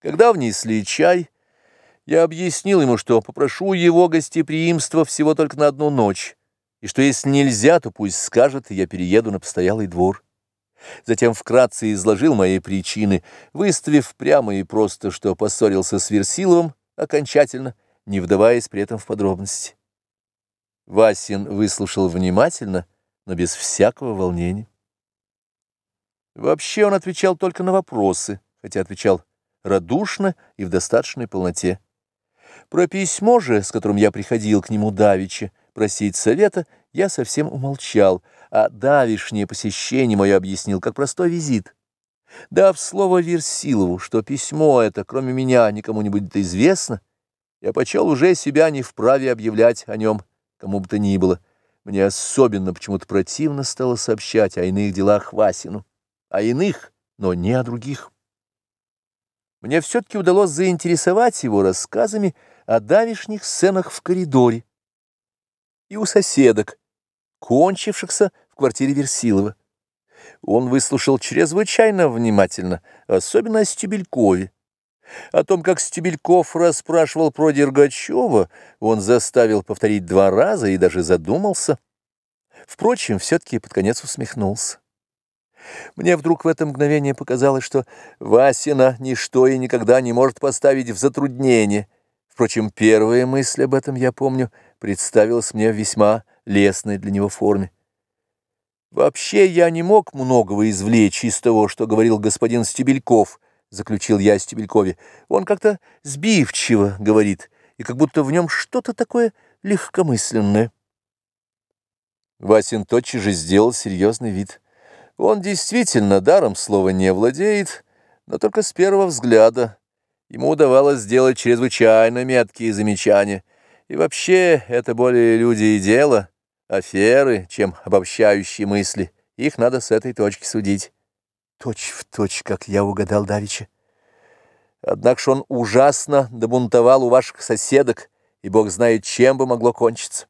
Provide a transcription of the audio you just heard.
Когда внесли чай, я объяснил ему, что попрошу его гостеприимства всего только на одну ночь, и что если нельзя, то пусть скажет, и я перееду на постоялый двор. Затем вкратце изложил мои причины, выставив прямо и просто, что поссорился с Версиловым окончательно, не вдаваясь при этом в подробности. Васин выслушал внимательно, но без всякого волнения. Вообще он отвечал только на вопросы, хотя отвечал радушно и в достаточной полноте. Про письмо же, с которым я приходил к нему давеча, просить совета, я совсем умолчал, а давишнее посещение мое объяснил как простой визит. Дав слово Версилову, что письмо это, кроме меня, никому не будет известно, я почел уже себя не вправе объявлять о нем, кому бы то ни было. Мне особенно почему-то противно стало сообщать о иных делах Васину, о иных, но не о других. Мне все-таки удалось заинтересовать его рассказами о давишних сценах в коридоре и у соседок, кончившихся в квартире Версилова. Он выслушал чрезвычайно внимательно, особенно о Стебелькове. О том, как Стебельков расспрашивал про Дергачева, он заставил повторить два раза и даже задумался. Впрочем, все-таки под конец усмехнулся. Мне вдруг в это мгновение показалось, что Васина ничто и никогда не может поставить в затруднение. Впрочем, первая мысль об этом, я помню, представилась мне в весьма лестной для него форме. «Вообще я не мог многого извлечь из того, что говорил господин Стебельков», — заключил я Стебелькове. «Он как-то сбивчиво говорит, и как будто в нем что-то такое легкомысленное». Васин тотчас же сделал серьезный вид. Он действительно даром слова не владеет, но только с первого взгляда. Ему удавалось сделать чрезвычайно меткие замечания. И вообще, это более люди и дело, аферы, чем обобщающие мысли. Их надо с этой точки судить. Точь в точь, как я угадал Давича. Однако ж он ужасно добунтовал у ваших соседок, и бог знает, чем бы могло кончиться.